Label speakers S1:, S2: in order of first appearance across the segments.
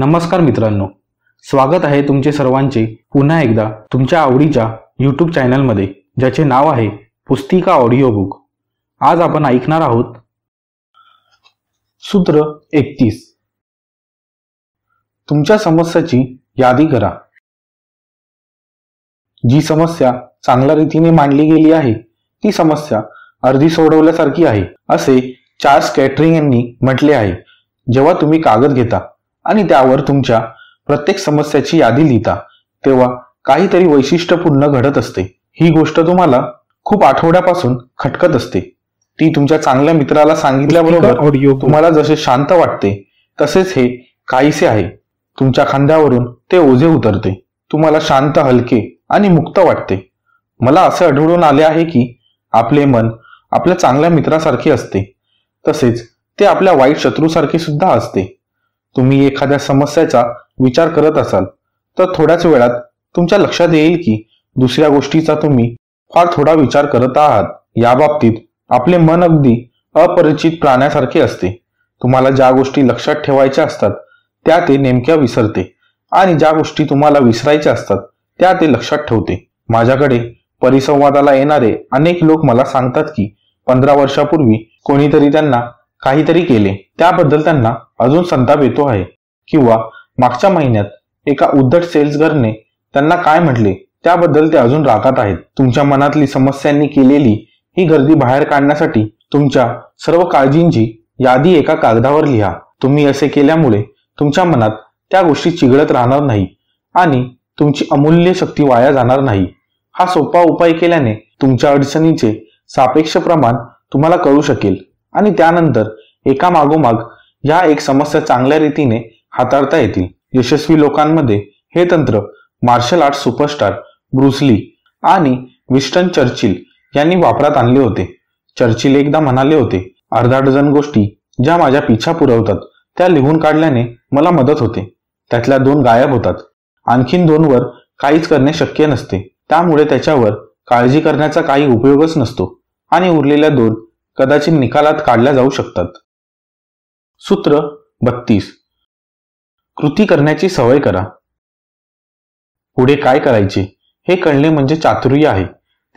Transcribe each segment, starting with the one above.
S1: नमस्कार मित्रांनो. स्वागत आहे तुमचे सर्वांचे पुन्हा एकदा तुमच्या आवडीच्या यूट्यूब चॅनलमध्ये ज्याचे नाव आहे पुस्तिका ऑडिओ बुक आज आपण ऐकणार आहोत सूत्र एकतीस. तुमच्या समस्याची यादी करा. जी समस्या चांगल्या रीतीने मांडली गेली आहे ती समस्या अर्धी सोडवल्यासारखी आहे असे चार्ल्स कॅटरिंग यांनी म्हटले आहे. जेव्हा तुम्ही कागद घेता आणि त्यावर तुमच्या प्रत्येक समस्याची यादी लिहिता. तेव्हा काहीतरी वैशिष्ट्यपूर्ण घडत असते. ही गोष्ट तुम्हाला खूप आठवड्यापासून खटकत असते. ती तुमच्या चांगल्या मित्राला सांगितल्याबरोबर
S2: ऑडिओ
S1: तुम्हाला जसे शांत वाटते तसेच हे काहीसे आहे. तुमच्या खांद्यावरून ते ओझे उतरते. तुम्हाला शांत हलके आणि मुक्त वाटते. मला असे आढळून आले आहे की आपले मन आपल्या चांगल्या मित्रासारखे असते. तसेच ते आपल्या वाईट शत्रूसारखे सुद्धा असते. तुम्ही एखाद्या समस्याचा विचार करत असाल तर थोड्याच वेळात तुमच्या लक्षात येईल की दुसऱ्या गोष्टीचा तुम्ही फार थोडा विचार करत आहात. या बाबतीत आपले मन अगदी अपरिचित प्राण्यासारखे असते. तुम्हाला ज्या गोष्टी लक्षात ठेवायच्या असतात त्या ते नेमक्या विसरते आणि ज्या गोष्टी तुम्हाला विसरायच्या असतात त्या ते लक्षात ठेवते. माझ्याकडे परिसंवादाला येणारे अनेक लोक मला सांगतात की पंधरा वर्षापूर्वी कोणीतरी त्यांना काहीतरी केले. त्याबद्दल त्यांना अजून संताप येतो आहे. किंवा मागच्या महिन्यात एका उद्धट सेल्सगरने त्यांना काय म्हटले? त्याबद्दल ते अजून रागात आहेत. तुमच्या मनातली समस्यांनी केलेली ही गर्दी बाहेर काढण्यासाठी तुमच्या सर्व काळजींची यादी एका कागदावर लिहा. तुम्ही असे केल्यामुळे तुमच्या मनात त्या गोष्टी चिघळत राहणार नाही आणि तुमची अमूल्य शक्ती वाया जाणार नाही. हा सोपा उपाय केल्याने तुमच्या अडचणीचे सापेक्ष प्रमाण तुम्हाला कळू शकेल. आणि त्यानंतर एका मागोमाग या एक समस्या चांगल्या रीतीने हाताळता येतील. यशस्वी लोकांमध्ये हे तंत्र martial art superstar Bruce Lee आणि विस्टन चर्चिल यांनी वापरात आणले होते. चर्चिल एकदा म्हणाले होते अर्धा डझन गोष्टी ज्या माझ्या पिछा पुरवतात त्या लिहून काढल्याने मला मदत होते. त्यातल्या दोन गायब होतात. आणखीन दोनवर काहीच करणे शक्य नसते. त्यामुळे त्याच्यावर काळजी करण्याचा काही उपयोगच नसतो. आणि उरलेल्या दोन कदाचित निकालात काढल्या जाऊ शकतात. सूत्र बत्तीस. कृती करण्याची सवय करा. पुढे काय करायचे? हे कळणे म्हणजे चातुर्य आहे.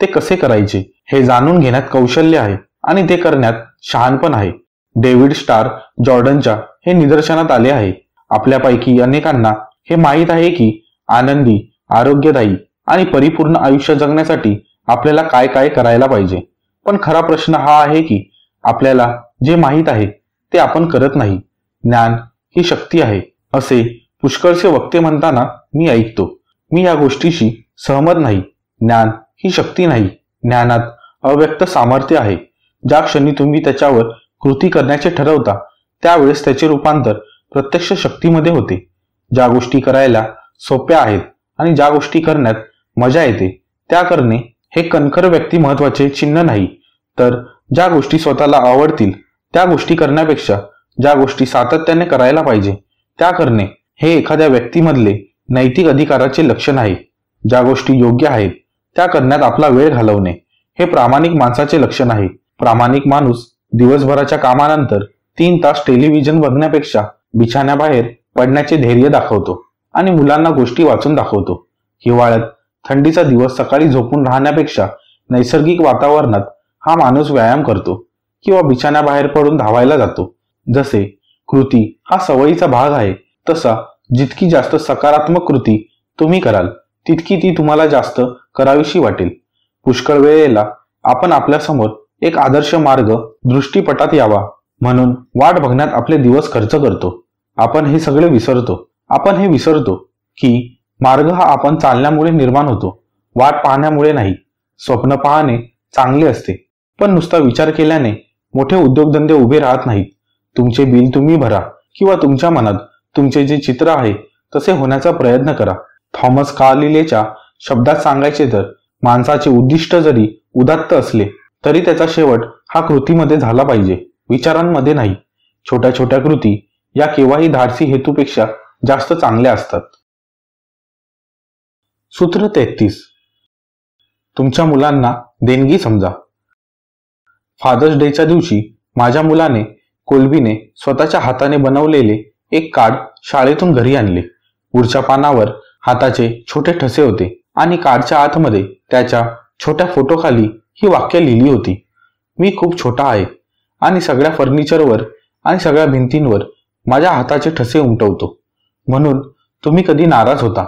S1: ते कसे करायचे? हे जाणून घेण्यात कौशल्य आहे आणि ते करण्यात शहाणपण आहे. डेव्हिड स्टार जॉर्डनच्या हे निदर्शनात आले आहे. आपल्यापैकी अनेकांना हे माहीत आहे की आनंदी आरोग्यदायी आणि परिपूर्ण आयुष्य जगण्यासाठी आपल्याला काय काय करायला पाहिजे. पण खरा प्रश्न हा आहे की आपल्याला जे माहीत आहे ते आपण करत नाही. ज्ञान ही शक्ती आहे असे पुष्कळचे वक्ते म्हणताना मी ऐकतो. मी या गोष्टीशी सहमत नाही. ज्ञान ही शक्ती नाही. ज्ञानात अव्यक्त सामर्थ्य आहे. ज्या क्षणी तुम्ही त्याच्यावर कृती करण्याचे ठरवता त्यावेळेस त्याचे रूपांतर प्रत्यक्ष शक्तीमध्ये होते. ज्या गोष्टी करायला सोप्या आहेत आणि ज्या गोष्टी करण्यात मजा येते त्या करणे हे कणखर व्यक्ती महत्त्वाचे चिन्ह नाही. तर ज्या गोष्टी स्वतःला आवडतील त्या गोष्टी करण्यापेक्षा ज्या गोष्टी सातत्याने करायला पाहिजे त्या करणे हे एखाद्या व्यक्तीमधले नैतिक अधिकाराचे लक्षण आहे. ज्या गोष्टी योग्य आहेत त्या करण्यात आपला वेळ घालवणे हे प्रामाणिक माणसाचे लक्षण आहे. प्रामाणिक माणूस दिवसभराच्या कामानंतर तीन तास टेलिव्हिजन बघण्यापेक्षा बिछाण्याबाहेर पडण्याचे धैर्य दाखवतो आणि मुलांना गोष्टी वाचून दाखवतो. हिवाळ्यात थंडीचा दिवस सकाळी झोपून राहण्यापेक्षा नैसर्गिक वातावरणात हा माणूस व्यायाम करतो किंवा बिछाण्याबाहेर पडून धावायला जातो. जसे कृती हा सवयीचा भाग आहे तसा जितकी जास्त सकारात्मक कृती तुम्ही कराल तितकी ती तुम्हाला जास्त करावीशी वाटेल. पुष्कळ वेळेला आपण आपल्यासमोर एक आदर्श मार्ग दृष्टीपटात यावा म्हणून वाट बघण्यात आपले दिवस खर्च करतो. आपण हे सगळे विसरतो. आपण हे विसरतो की मार्ग हा आपण चालण्यामुळे निर्माण होतो. वाट पाहण्यामुळे नाही. स्वप्न पाहणे चांगले असते. पण नुसता विचार केल्याने मोठे उद्योगधंदे उभे राहत नाहीत. तुमचे बिल तुम्ही भरा किंवा तुमच्या मनात तुमचे जे चित्र आहे तसे होण्याचा प्रयत्न करा. थॉमस कार्लिलेच्या शब्दात सांगायचे तर माणसाचे उद्दिष्ट जरी उदात्त असले तरी त्याचा शेवट हा कृतीमध्ये झाला पाहिजे विचारांमध्ये नाही. छोट्या छोट्या कृती या केव्हाही धाडसी हेतूपेक्षा जास्त चांगल्या असतात. सूत्र तेहतीस. तुमच्या मुलांना देणगी समजा. फादर्स डेच्या दिवशी माझ्या मुलाने कोलबीने स्वतःच्या हाताने बनवलेले एक कार्ड शाळेतून घरी आणले. पुढच्या पानावर हाताचे छोटे ठसे होते आणि कार्डच्या आतमध्ये त्याच्या छोट्या फोटोखाली ही वाक्य लिहिली होती. मी खूप छोटा आहे आणि सगळ्या फर्निचरवर आणि सगळ्या भिंतींवर माझ्या हाताचे ठसे उमटवतो. म्हणून तुम्ही कधी नाराज होता?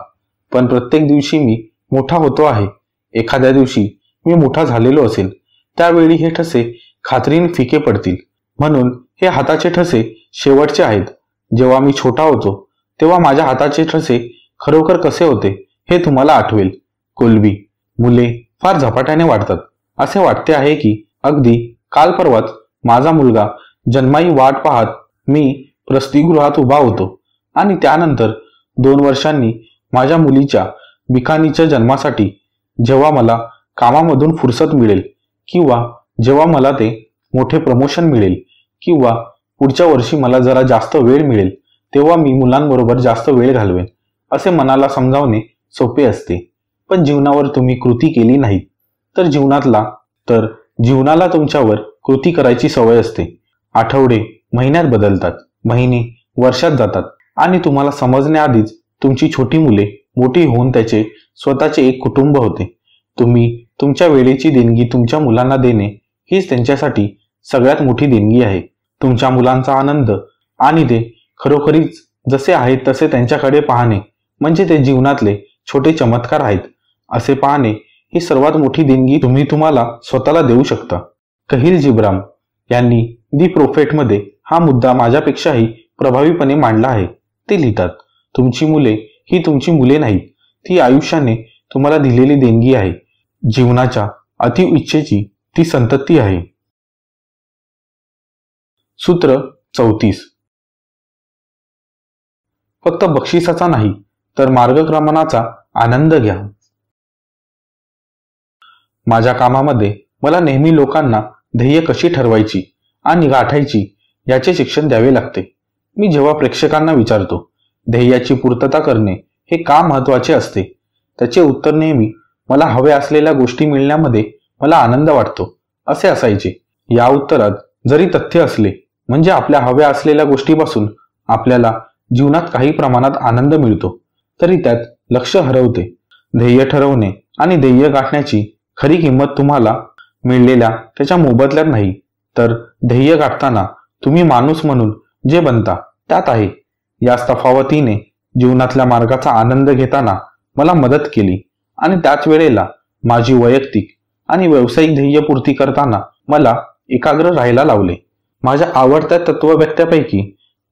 S1: पण प्रत्येक दिवशी मी मोठा होतो आहे. एखाद्या दिवशी मी मोठा झालेलो असेल त्यावेळी हे ठसे खात्रीने फिके पडतील. म्हणून हे हाताचे ठसे शेवटचे आहेत. जेव्हा मी छोटा होतो तेव्हा माझ्या हाताचे ठसे खरोखर कसे होते हे तुम्हाला आठवेल. कोलबी मुले फार झपाट्याने वाढतात. असे वाटते आहे की अगदी काल परवाच माझा मुलगा जन्माई वाट पाहत मी प्रस्तीगृहात उभा होतो आणि त्यानंतर दोन वर्षांनी माझ्या मुलीच्या बिखानीच्या जन्मासाठी जेव्हा मला कामामधून फुरसत मिळेल किंवा जेव्हा मला ते मोठे प्रमोशन मिळेल किंवा पुढच्या वर्षी मला जरा जास्त वेळ मिळेल तेव्हा मी मुलांबरोबर जास्त वेळ घालवेन असे मनाला समजावणे सोपे असते. पण जीवनावर तुम्ही कृती केली नाही तर जीवनातला तर जीवनाला तुमच्यावर कृती करायची सवय असते. आठवडे महिन्यात बदलतात महिने वर्षात जातात आणि तुम्हाला समजण्याआधीच तुमची छोटी मुले मोठी होऊन त्याचे स्वतःचे एक कुटुंब होते. तुम्ही तुमच्या वेळेची देणगी तुमच्या मुलांना देणे हीच त्यांच्यासाठी सगळ्यात मोठी देणगी आहे. तुमच्या मुलांचा आनंद आणि ते खरोखरीच जसे आहेत तसे त्यांच्याकडे पाहणे म्हणजे ते जीवनातले छोटे चमत्कार आहेत. असे पाहणे ही सर्वात मोठी देणगी तुम्ही तुम्हाला स्वतःला देऊ शकता. कहिल जिब्राम यांनी दी प्रोफेटमध्ये हा मुद्दा माझ्यापेक्षाही प्रभावीपणे मांडला आहे. ते लिहितात तुमची मुले ही तुमची मुले नाहीत. ती आयुष्याने तुम्हाला दिलेली देणगी आहे. जीवनाच्या अति इच्छेची ती संतती आहे. सूत्र चौतीस. फक्त बक्षिसाचा नाही तर मार्गक्रमणाचा आनंद घ्या. माझ्या कामामध्ये मला नेहमी लोकांना ध्येय कशी ठरवायची आणि गाठायची याचे शिक्षण द्यावे लागते. मी जेव्हा प्रेक्षकांना विचारतो ध्येयाची पूर्तता करणे हे का महत्त्वाचे असते? त्याचे उत्तर नेहमी मला हव्या असलेल्या गोष्टी मिळण्यामध्ये मला आनंद वाटतो असे असायचे. या उत्तरात जरी तथ्य असले म्हणजे आपल्या हव्या असलेल्या गोष्टीपासून आपल्याला जीवनात काही प्रमाणात आनंद मिळतो तरी त्यात लक्ष हरवते. ध्येय ठरवणे आणि ध्येय गाठण्याची खरी किंमत तुम्हाला मिळलेल्या त्याच्या मोबदल्यात नाही तर ध्येय गाठताना तुम्ही माणूस म्हणून जे बनता त्यात आहे. याच तफावतीने जीवनातल्या मार्गाचा आनंद घेताना मला मदत केली आणि त्याच वेळेला माझी वैयक्तिक आणि व्यावसायिक ध्येय पूर्ती करताना मला एकाग्र राहायला लावले. माझ्या आवडत्या तत्वव्यक्त्यापैकी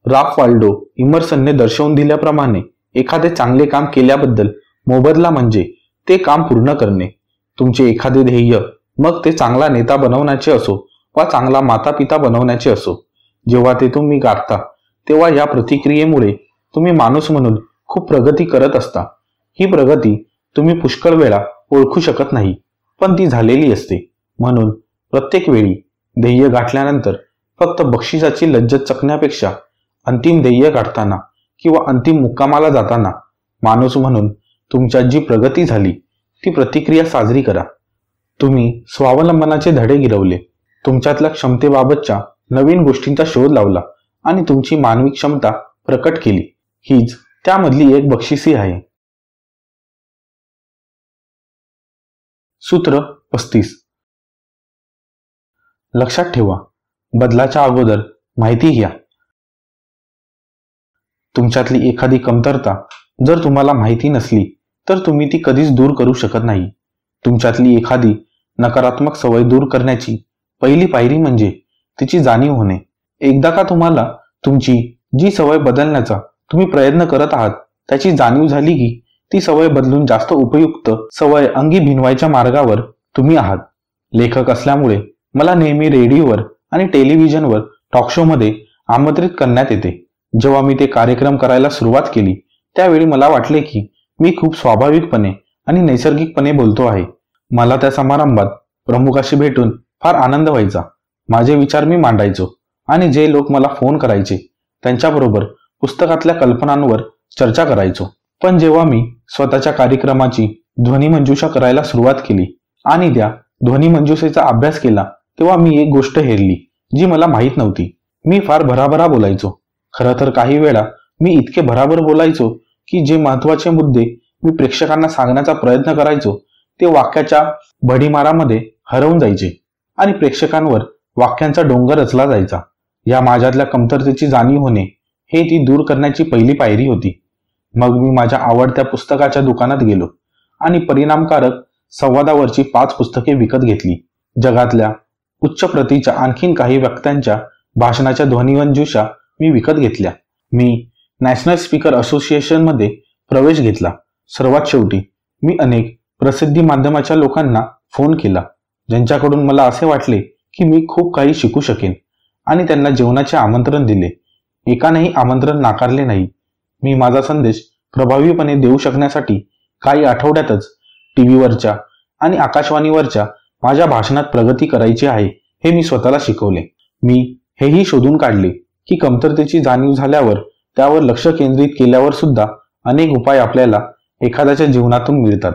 S1: राफ वाल्डो इमर्सनने दर्शवून दिल्याप्रमाणे एखादे चांगले काम केल्याबद्दल मोबदला म्हणजे ते काम पूर्ण करणे. तुमचे एखादे ध्येय मग ते चांगला नेता बनवण्याचे असो वा चांगला माता पिता बनवण्याचे असो जेव्हा ते तुम्ही गाठता तेव्हा या प्रतिक्रियेमुळे तुम्ही माणूस म्हणून खूप प्रगती करत असता. ही प्रगती तुम्ही पुष्कळ वेळा ओळखू शकत नाही पण ती झालेली असते. म्हणून प्रत्येक वेळी ध्येय गाठल्यानंतर फक्त बक्षिसाची लज्जत चकण्यापेक्षा अंतिम ध्येय गाठताना किंवा अंतिम मुक्कामाला जाताना माणूस म्हणून तुमच्या जी प्रगती झाली ती प्रतिक्रिया साजरी करा. तुम्ही स्वावलंबनाचे धडे गिरवले तुमच्यातल्या क्षमतेबाबतच्या नवीन गोष्टींचा शोध लावला. आणि तुमची मानवी क्षमता प्रकट केली. हीच त्यामधली एक बक्षिसी आहे. सूत्र पस्तीस. लक्षात ठेवा बदलाच्या अगोदर माहिती घ्या. तुमच्यातली एखादी कमतरता जर तुम्हाला माहिती नसली तर तुम्ही ती कधीच दूर करू शकत नाही. तुमच्यातली एखादी नकारात्मक सवय दूर करण्याची पहिली पायरी म्हणजे तिची जाणीव होणे. एकदा का तुम्हाला तुमची जी सवय बदलण्याचा तुम्ही प्रयत्न करत आहात त्याची जाणीव झाली की ती सवय बदलून जास्त उपयुक्त सवय अंगी भिनवायच्या मार्गावर तुम्ही आहात. लेखक असल्यामुळे मला नेहमी रेडिओवर आणि टेलिव्हिजनवर टॉक शो मध्ये आमंत्रित करण्यात येते. जेव्हा मी ते कार्यक्रम करायला सुरुवात केली त्यावेळी मला वाटले की मी खूप स्वाभाविकपणे आणि नैसर्गिकपणे बोलतो आहे. मला त्या समारंभात प्रमुखाशी भेटून फार आनंद व्हायचा. माझे विचार मी मांडायचो. आणि जे लोक मला फोन करायचे त्यांच्याबरोबर पुस्तकातल्या कल्पनांवर चर्चा करायचो. पण जेव्हा मी स्वतःच्या कार्यक्रमाची ध्वनिमंजुषा करायला सुरुवात केली आणि त्या ध्वनिमंजुषेचा अभ्यास केला तेव्हा मी एक गोष्ट हेरली जी मला माहीत नव्हती. मी फार भराभरा बोलायचो. खरं तर काही वेळा मी इतके भराभर बोलायचो की जे महत्त्वाचे मुद्दे मी प्रेक्षकांना सांगण्याचा प्रयत्न करायचो ते वाक्याच्या भडीमारामध्ये हरवून जायचे आणि प्रेक्षकांवर वाक्यांचा डोंगर रचला जायचा. या माझ्यातल्या कमतरतेची जाणीव होणे हे ती दूर करण्याची पहिली पायरी होती. मग मी माझ्या आवडत्या पुस्तकाच्या दुकानात गेलो आणि परिणामकारक संवादावरची पाच पुस्तके विकत घेतली. जगातल्या उच्च प्रतीच्या आणखीन काही व्यक्त्यांच्या भाषणाच्या ध्वनिवंजुषा मी विकत घेतल्या. मी नॅशनल स्पीकर असोसिएशनमध्ये प्रवेश घेतला. सर्वात शेवटी मी अनेक प्रसिद्धी माध्यमाच्या लोकांना फोन केला ज्यांच्याकडून मला असे वाटले की मी खूप काही शिकू शकेन. आणि त्यांना जेवणाचे आमंत्रण दिले. एकानेही आमंत्रण नाकारले नाही. मी माझा संदेश प्रभावीपणे देऊ शकण्यासाठी काही आठवड्यातच टीव्हीवरच्या आणि आकाशवाणीवरच्या माझ्या भाषणात प्रगती करायची आहे हे मी स्वतःला शिकवले. मी हेही शोधून काढले की कमतरतेची जाणीव झाल्यावर त्यावर लक्ष केंद्रित केल्यावर सुद्धा अनेक उपाय आपल्याला एखाद्याच्या जीवनातून मिळतात.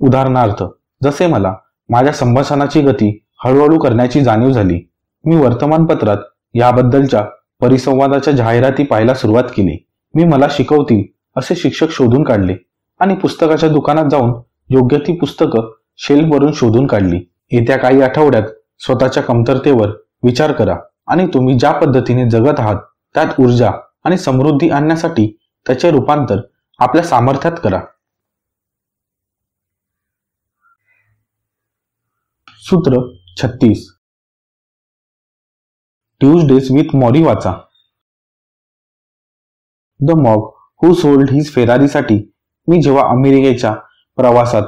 S1: उदाहरणार्थ जसे मला माझ्या संभाषणाची गती हळूहळू करण्याची जाणीव झाली मी वर्तमानपत्रात याबद्दलच्या परिसंवादाच्या जाहिराती पाहायला सुरुवात केली. मी मला शिकवतील असे शिक्षक शोधून काढले आणि पुस्तकाच्या दुकानात जाऊन योग्य ती पुस्तकं शेल्फवरून शोधून काढली. येत्या काही आठवड्यात स्वतःच्या कमतरतेवर विचार करा आणि तुम्ही ज्या पद्धतीने जगत आहात त्यात ऊर्जा आणि समृद्धी आणण्यासाठी त्याचे रूपांतर आपल्या सामर्थ्यात करा. सूत्र छत्तीस. ट्यूजडेज विथ मॉरी वाचा. The monk who sold his फेरारीसाठी मी जेव्हा अमेरिकेच्या प्रवासात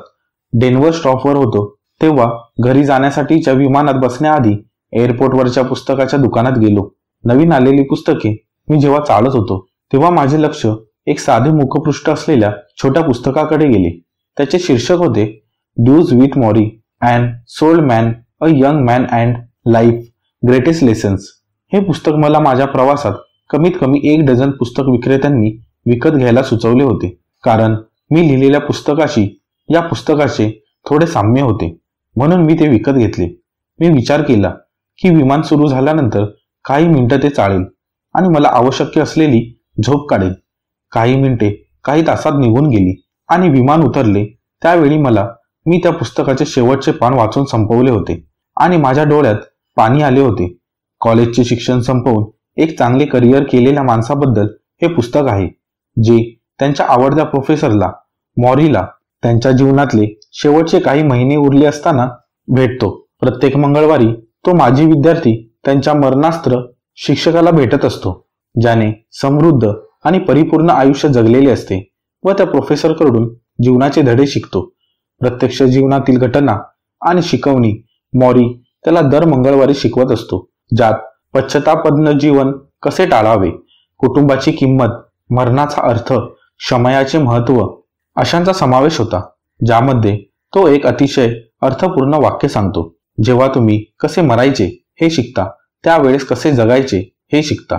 S1: डेन्व्हर स्टॉपवर होतो तेव्हा घरी जाण्यासाठीच्या विमानात बसण्याआधी एअरपोर्टवरच्या पुस्तकाच्या दुकानात गेलो. नवीन आलेली पुस्तके. मी जेव्हा चालत होतो तेव्हा माझे लक्ष एक साधे मुखपृष्ठ असलेल्या छोट्या पुस्तकाकडे गेले. त्याचे शीर्षक होते dues with Morrie and sold man a young man and life greatest lessons हे पुस्तक मला माझ्या प्रवासात कमीत कमी एक डझन पुस्तक विक्रेत्यांनी विकत घ्यायला सुचवले होते. कारण मी लिहिलेल्या पुस्तकाशी या पुस्तकाचे थोडे साम्य होते. म्हणून मी ते विकत घेतले. मी विचार केला की विमान सुरू झाल्यानंतर काही मिनिटं ते चाळेल आणि मला आवश्यक असलेली झोप काढेल. काही मिनिटे काही तासात निघून गेली आणि विमान उतरले. त्यावेळी मला मी त्या पुस्तकाचे शेवटचे पान वाचून संपवले होते आणि माझ्या डोळ्यात पाणी आले होते. कॉलेजचे शिक्षण संपवून एक चांगले करिअर केलेल्या माणसाबद्दल हे पुस्तक आहे जे त्यांच्या आवडत्या प्रोफेसरला मॉरीला त्यांच्या जीवनातले शेवटचे काही महिने उरले असताना भेटतो. प्रत्येक मंगळवारी तो माजी विद्यार्थी त्यांच्या मरणास्त्र शिक्षकाला भेटत असतो ज्याने समृद्ध आणि परिपूर्ण आयुष्य जगलेले असते व त्या प्रोफेसरकडून जीवनाचे धडे शिकतो. प्रत्यक्ष जीवनातील घटना आणि शिकवणी मॉरी त्याला दर मंगळवारी शिकवत असतो. ज्यात पश्चतापद्न जीवन कसे टाळावे? कुटुंबाची किंमत मरणाचा अर्थ क्षमयाचे महत्त्व अशांचा समावेश होता ज्यामध्ये तो एक अतिशय अर्थपूर्ण वाक्य सांगतो. जेव्हा तुम्ही कसे मरायचे हे शिकता त्यावेळेस कसे जगायचे हे शिकता.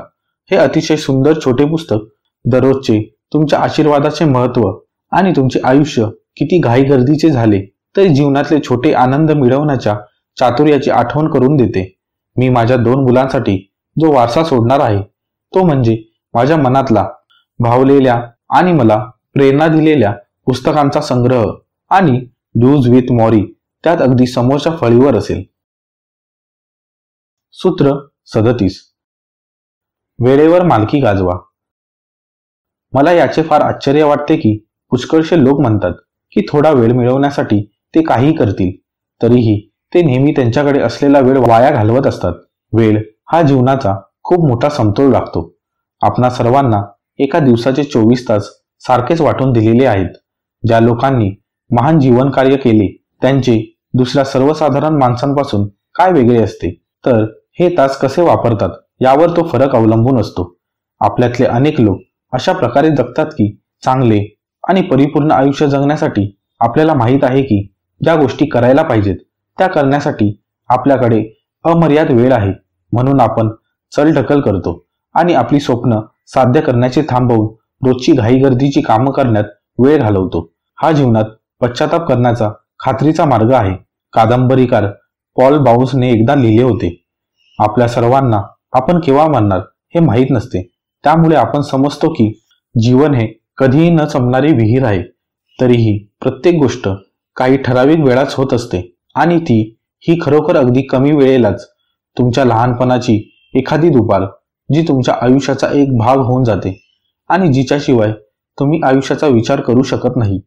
S1: हे अतिशय सुंदर छोटे पुस्तक. दररोजचे तुमच्या आशीर्वादाचे महत्त्व आणि तुमचे आयुष्य किती घाई गर्दीचे झाले तरी जीवनातले छोटे आनंद मिळवण्याच्या चातुर्याची आठवण करून देते. मी माझ्या दोन मुलांसाठी जो वारसा सोडणार आहे तो म्हणजे माझ्या मनातला भावलेल्या आणि मला प्रेरणा दिलेल्या पुस्तकांचा संग्रह आणि डूज विथ मॉरी त्यात अगदी समोरच्या फळीवर असेल. सूत्र सदतीस. वेळेवर मालकी गाजवा. मला याचे फार आश्चर्य वाटते की पुष्कळशे लोक म्हणतात की थोडा वेळ मिळवण्यासाठी ते काहीही करतील तरीही ते नेहमी त्यांच्याकडे असलेला वेळ वाया घालवत असतात. वेळ हा जीवनाचा खूप मोठा समतोल राखतो. आपणा सर्वांना एका दिवसाचे चोवीस तास सारखेच वाटून दिलेले आहेत. ज्या लोकांनी महान जीवन कार्य केले त्यांचे दुसऱ्या सर्वसाधारण माणसांपासून काय वेगळे असते? तर हे तास कसे वापरतात यावर तो फरक अवलंबून असतो. आपल्यातले अनेक लोक अशा प्रकारे जगतात की चांगले आणि परिपूर्ण आयुष्य जगण्यासाठी आपल्याला माहीत आहे की ज्या गोष्टी करायला पाहिजेत त्या करण्यासाठी आपल्याकडे अमर्याद वेळ आहे. म्हणून आपण चलढकल करतो आणि आपली स्वप्न साध्य करण्याचे थांबवून रोजची घाईगर्दीची कामं करण्यात वेळ घालवतो. हा जीवनात पश्चाताप करण्याचा खात्रीचा मार्ग आहे. कादंबरीकार पॉल बाउन्सने एकदा लिहिले होते आपल्या सर्वांना आपण केव्हा मानणार हे माहीत नसते. त्यामुळे आपण समजतो की जीवन हे कधीही न संपणारी विहीर आहे. तरीही प्रत्येक गोष्ट काही ठराविक वेळाच होत असते. आणि ती ही खरोखर अगदी कमी वेळेलाच तुमच्या लहानपणाची एखादी दुपार जी तुमच्या आयुष्याचा एक भाग होऊन जाते आणि जिच्याशिवाय तुम्ही आयुष्याचा विचार करू शकत नाही.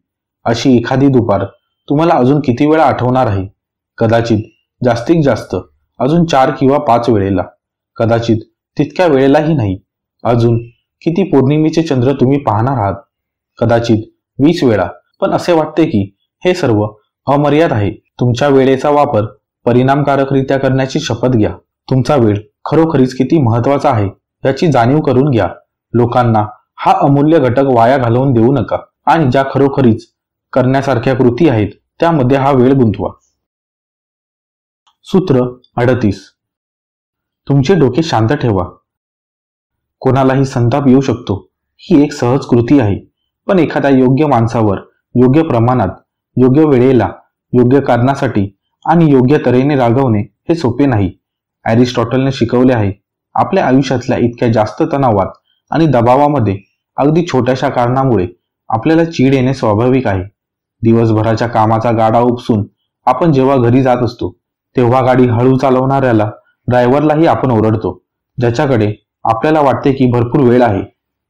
S1: अशी एखादी दुपार तुम्हाला अजून किती वेळा आठवणार आहे? कदाचित जास्तीत जास्त अजून चार किंवा पाच वेळेला. कदाचित तितक्या वेळेलाही नाही. अजून किती पौर्णिमेचे चंद्र तुम्ही पाहणार आहात? कदाचित वीस वेळा. पण असे वाटते की हे सर्व अमर्याद आहे. तुमच्या वेळेचा वापर परिणामकारकरित्या करण्याची शपथ घ्या. तुमचा वेळ खरोखरीच किती महत्त्वाचा आहे याची जाणीव करून घ्या. लोकांना हा अमूल्य घटक वाया घालवून देऊ नका आणि ज्या खरोखरीच करण्यासारख्या कृती आहेत त्यामध्ये हा वेळ गुंतवा. सूत्र अडतीस. तुमचे डोके शांत ठेवा. कोणालाही संताप येऊ शकतो. ही एक सहज कृती आहे. पण एखाद्या योग्य माणसावर योग्य प्रमाणात योग्य वेळेला योग्य कारणासाठी आणि योग्य तऱ्हेने रागवणे हे सोपे नाही. ॲरिस्टॉटलने शिकवले आहे आपल्या आयुष्यातल्या इतक्या जास्त तणावात आणि दबावामध्ये अगदी छोट्याशा कारणामुळे आपल्याला चीड येणे स्वाभाविक आहे. दिवसभराच्या कामाचा गाडा उपसून आपण जेव्हा घरी जात असतो तेव्हा गाडी हळू चालवणाऱ्याला ड्रायव्हरलाही आपण ओरडतो ज्याच्याकडे आपल्याला वाटते की भरपूर वेळ आहे.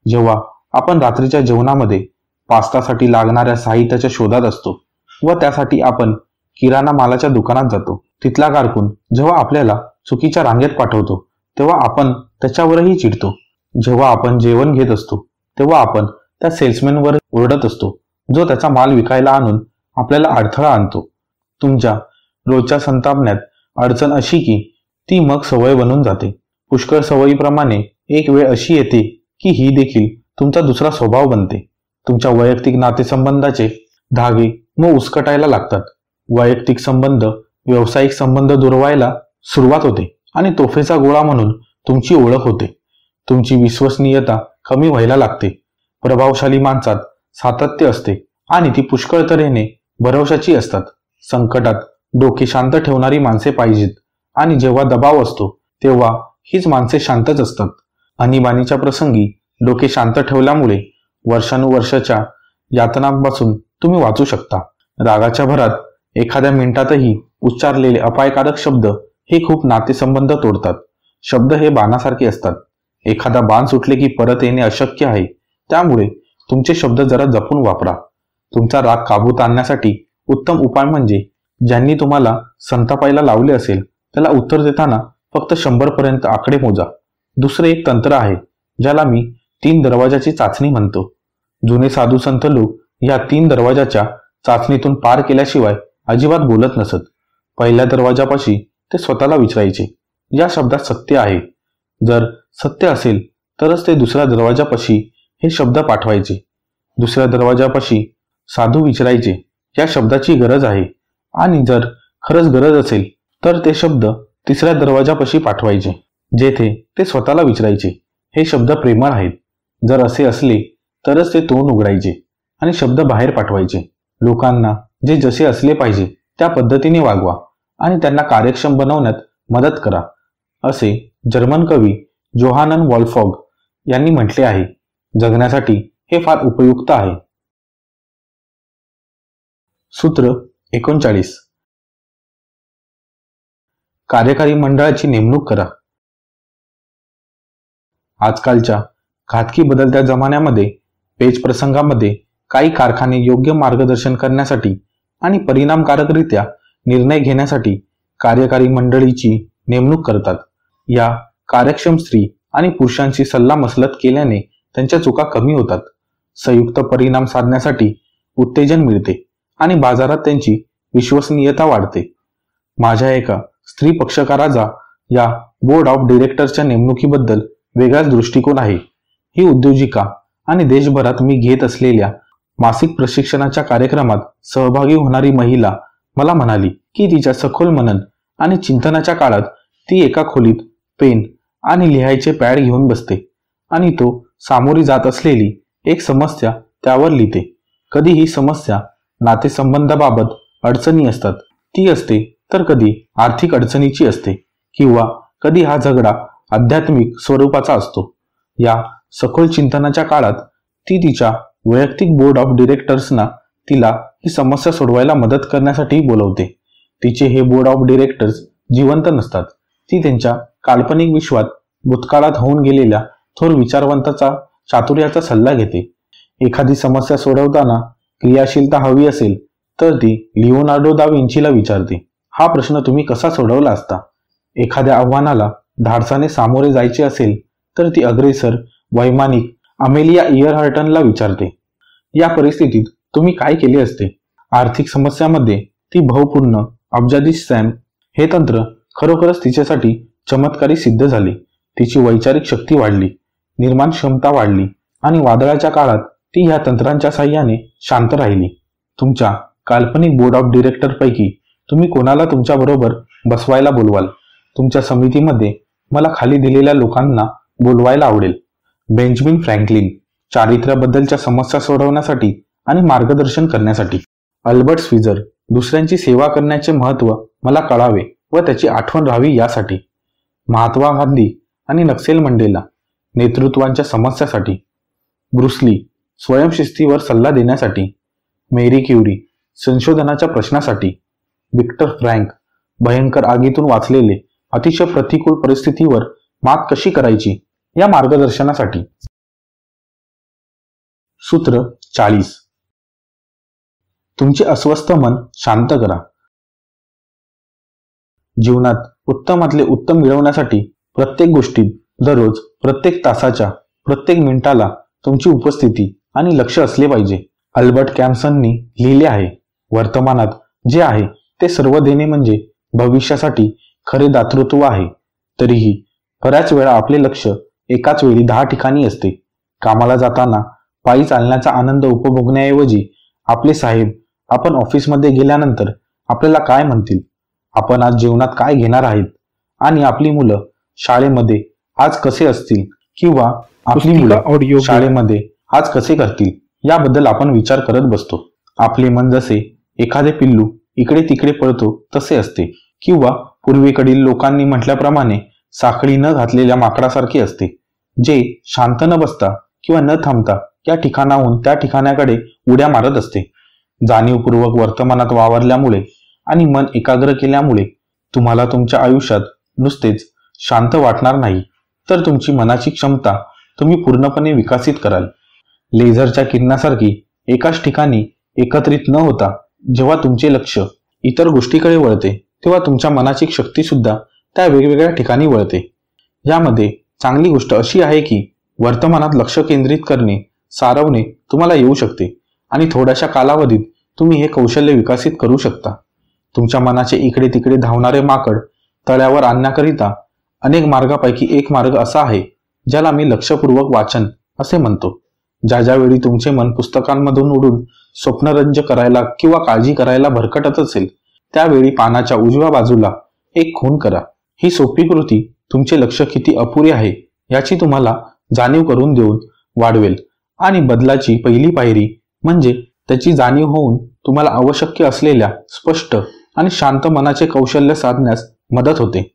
S1: जेव्हा आपण रात्रीच्या जेवणामध्ये पास्तासाठी लागणाऱ्या साहित्याच्या शोधात असतो व त्यासाठी आपण किराणा मालाच्या दुकानात जातो. तिथला कारकून जेव्हा आपल्याला चुकीच्या रांगेत पाठवतो तेव्हा आपण त्याच्यावरही चिडतो. जेव्हा आपण जेवण घेत असतो तेव्हा आपण त्या सेल्समॅनवर ओरडत असतो जो त्याचा माल विकायला आणून आपल्याला अडथळा आणतो. तुमच्या रोजच्या संतापण्यात अडचण अशी की ती मग सवय बनून जाते. पुष्कळ सवयीप्रमाणे एक वेळ अशी येते की ही देखील तुमचा दुसरा स्वभाव बनते. तुमच्या वैयक्तिक नातेसंबंधाचे धागे मग उसकटायला लागतात. वैयक्तिक संबंध व्यावसायिक संबंध दुरवायला सुरुवात होते आणि तोफेचा गोळा म्हणून तुमची ओळख होते. तुमची विश्वसनीयता कमी व्हायला लागते. प्रभावशाली माणसात सातत्य असते आणि ती पुष्कळ तऱ्हेने भरवशाची असतात. संकटात डोके शांत ठेवणारी माणसे पाहिजेत आणि जेव्हा दबाव असतो तेव्हा हीच माणसे शांतच असतात. आणीबाणीच्या प्रसंगी डोके शांत ठेवल्यामुळे वर्षानुवर्षाच्या यातनांपासून तुम्ही वाचू शकता. रागाच्या भरात एखाद्या मिनिटातही उच्चारलेले अपायकारक शब्द हे खूप नातेसंबंध तोडतात. शब्द हे बाणासारखे असतात. एखादा बाण सुटले की परत येणे अशक्य आहे. त्यामुळे तुमचे शब्द जरा जपून वापरा. तुमचा राग काबूत आणण्यासाठी उत्तम उपाय म्हणजे ज्यांनी तुम्हाला संतापायला लावले असेल त्याला उत्तर देताना फक्त शंभर पर्यंत आकडे मोजा. दुसरे एक तंत्र आहे ज्याला मी तीन दरवाजाची चाचणी म्हणतो. जुने साधू संत लोक या तीन दरवाजाच्या चाचणीतून पार केल्याशिवाय अजिबात बोलत नसत. पहिल्या दरवाजापाशी ते स्वतःला विचारायचे. या शब्दात सत्य आहे. जर सत्य असेल तरच ते दुसऱ्या दरवाजापाशी हे शब्द पाठवायचे. दुसऱ्या दरवाजापाशी साधू विचारायचे या शब्दाची गरज आहे. आणि जर खरंच गरज असेल तर ते शब्द तिसऱ्या दरवाजापाशी पाठवायचे जेथे ते स्वतःला विचारायचे. हे शब्द प्रेमळ आहेत. जर असे असले तरच ते तोंड उघडायचे. आणि शब्द बाहेर पाठवायचे. लोकांना जे जसे असले पाहिजे त्या पद्धतीने वागवा आणि त्यांना कार्यक्षम बनवण्यात मदत करा. असे जर्मन कवी जोहानन वॉल्फॉग यांनी म्हटले आहे. जगण्यासाठी हे फार उपयुक्त आहे. सूत्र एकोणचाळीस. कार्यकारी मंडळाची नेमणूक करा. आजकालच्या घातकी बदलत्या जमान्यामध्ये पेज प्रसंगामध्ये काही कारखाने योग्य मार्गदर्शन करण्यासाठी आणि परिणामकारकरित्या निर्णय घेण्यासाठी कार्यकारी मंडळीची नेमणूक करतात. या कार्यक्षम स्त्री आणि पुरुषांशी सल्लामसलत केल्याने त्यांच्या चुका कमी होतात. संयुक्त परिणाम साधण्यासाठी उत्तेजन मिळते आणि बाजारात त्यांची विश्वसनीयता वाढते. माझ्या एका स्त्री पक्षकाराचा या बोर्ड ऑफ डिरेक्टरच्या नेमणुकीबद्दल वेगळाच दृष्टिकोन आहे. ही उद्योजिका आणि देशभरात मी घेत असलेल्या मासिक प्रशिक्षणाच्या कार्यक्रमात सहभागी होणारी महिला मला म्हणाली की तिच्या सखोल मनन आणि चिंतनाच्या काळात ती एका खोलीत पेन आणि लिहायचे पॅड घेऊन बसते आणि तो सामोरी जात असलेली एक समस्या त्यावर लिहिते. कधी ही समस्या नातेसंबंधाबाबत अडचणी असतात. ती असते तर कधी आर्थिक अडचणीची असते किंवा कधी हा झगडा आध्यात्मिक स्वरूपाचा असतो. या सखोल चिंतनाच्या काळात ती तिच्या वैयक्तिक बोर्ड ऑफ डिरेक्टर्सना तिला ही समस्या सोडवायला मदत करण्यासाठी बोलवते. तिचे हे बोर्ड ऑफ डिरेक्टर्स जिवंत नसतात. ती त्यांच्या काल्पनिक विश्वात भूतकाळात होऊन गेलेल्या थोर विचारवंताचा चातुर्याचा सल्ला घेते. एखादी समस्या सोडवताना क्रियाशीलता हवी असेल तर ती लिओनार्डो दा विंचीला विचारते. हा प्रश्न तुम्ही कसा सोडवला असता? एखाद्या आव्हानाला धाडसाने सामोरे जायचे असेल तर ती अग्रेसर वैमानिक अमेलिया इयरहर्टनला विचारते या परिस्थितीत तुम्ही काय केले असते? आर्थिक समस्यामध्ये ती भावपूर्ण अब्जाधीश सॅम हे तंत्र खरोखरच तिच्यासाठी चमत्कारी सिद्ध झाले. तिची वैचारिक शक्ती वाढली निर्माण क्षमता वाढली आणि वादळाच्या काळात ती ह्या तंत्रांच्या साह्याने शांत राहिली. तुमच्या काल्पनिक बोर्ड ऑफ डिरेक्टरपैकी तुम्ही कोणाला तुमच्या बरोबर बसवायला बोलवाल? तुमच्या समितीमध्ये मला खाली दिलेल्या लोकांना बोलवायला आवडेल. बेंजमिन फ्रँकलिन चारित्र्याबद्दलच्या समस्या सोडवण्यासाठी आणि मार्गदर्शन करण्यासाठी. अल्बर्ट स्विजर दुसऱ्यांची सेवा करण्याचे महत्त्व मला कळावे व त्याची आठवण राहावी यासाठी. महात्मा गांधी आणि नक्सेल मंडेला नेतृत्वांच्या समस्यासाठी. ब्रुसली स्वयंशिस्तीवर सल्ला देण्यासाठी. मेरी क्युरी संशोधनाच्या प्रश्नासाठी. विक्टर फ्रँक भयंकर आगीतून वाचलेले अतिशय प्रतिकूल परिस्थितीवर मात कशी करायची? या मार्गदर्शनासाठी. सूत्र चाळीस. तुमचे अस्वस्थ मन शांत करा. जीवनात उत्तमातले उत्तम मिळवण्यासाठी प्रत्येक गोष्टीत दररोज प्रत्येक तासाच्या प्रत्येक मिनिटाला तुमची उपस्थिती आणि लक्ष असले पाहिजे. अल्बर्ट कॅम्सननी लिहिले आहे वर्तमानात जे आहे ते सर्व देणे म्हणजे भविष्यासाठी खरे दातृत्व आहे. तरीही बऱ्याच वेळा आपले लक्ष एकाच वेळी दहा ठिकाणी असते. कामाला जाताना पायी चालण्याचा आनंद उपभोगण्याऐवजी आपले साहेब आपण ऑफिसमध्ये गेल्यानंतर आपल्याला काय म्हणतील? आपण आज जीवनात काय घेणार आहेत? आणि आपली मुलं शाळेमध्ये आज कसे असतील? किंवा आपली मुलं
S2: ऑडिओ
S1: शाळेमध्ये आज कसे करतील? याबद्दल आपण विचार करत बसतो. आपले मन जसे एखादे पिल्लू इकडे तिकडे पळतो तसे असते. किंवा पूर्वेकडील लोकांनी म्हटल्याप्रमाणे साखळी न घातलेल्या माकडासारखी असते जे शांत न बसता किंवा न थांबता या ठिकाणाहून त्या ठिकाणाकडे उड्या मारत असते. जाणीवपूर्वक वर्तमानात वावरल्यामुळे आणि मन एकाग्र केल्यामुळे तुम्हाला तुमच्या आयुष्यात नुसतेच शांत वाटणार नाही तर तुमची मनाची क्षमता तुम्ही पूर्णपणे विकसित कराल. लेझरच्या किरणासारखी एकाच ठिकाणी एकत्रित न होता जेव्हा तुमचे लक्ष इतर गोष्टीकडे वळते तेव्हा तुमच्या मनाची शक्ती सुद्धा त्या वेगवेगळ्या ठिकाणी वळते. यामध्ये चांगली गोष्ट अशी आहे की वर्तमानात लक्ष केंद्रित करणे सारवणे तुम्हाला येऊ शकते आणि थोड्याशा कालावधीत तुम्ही हे कौशल्य विकसित करू शकता. तुमच्या मनाचे इकडे तिकडे धावणारे माकड तळ्यावर आणण्याकरिता अनेक मार्गापैकी एक मार्ग असा आहे ज्याला मी लक्षपूर्वक वाचन असे म्हणतो. ज्या ज्यावेळी तुमचे मन पुस्तकांमधून उडून स्वप्नरंज करायला किंवा काळजी करायला भरकटत असेल त्यावेळी पानाच्या उजव्या बाजूला एक खून करा. ही सोपी कृती तुमचे लक्ष किती अपुरे आहे याची तुम्हाला जाणीव करून देऊन वाढवेल. आणि बदलाची पहिली पायरी म्हणजे त्याची जाणीव होऊन तुम्हाला आवश्यक असलेल्या स्पष्ट आणि शांत मनाचे कौशल्य साधण्यास मदत होते.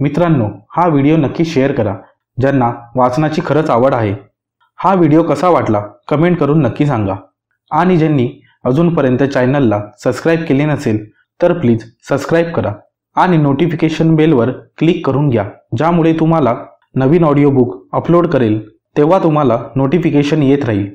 S1: मित्रांनो हा व्हिडिओ नक्की शेअर करा. ज्यांना वाचनाची खरंच आवड आहे हा व्हिडिओ कसा वाटला कमेंट करून नक्की सांगा. आणि ज्यांनी अजूनपर्यंत चॅनलला सबस्क्राईब केले नसेल तर प्लीज सबस्क्राईब करा. आणि नोटिफिकेशन बेलवर क्लिक करून घ्या ज्यामुळे तुम्हाला नवीन ऑडिओ बुक अपलोड करेल तेव्हा तुम्हाला नोटिफिकेशन येत राहील.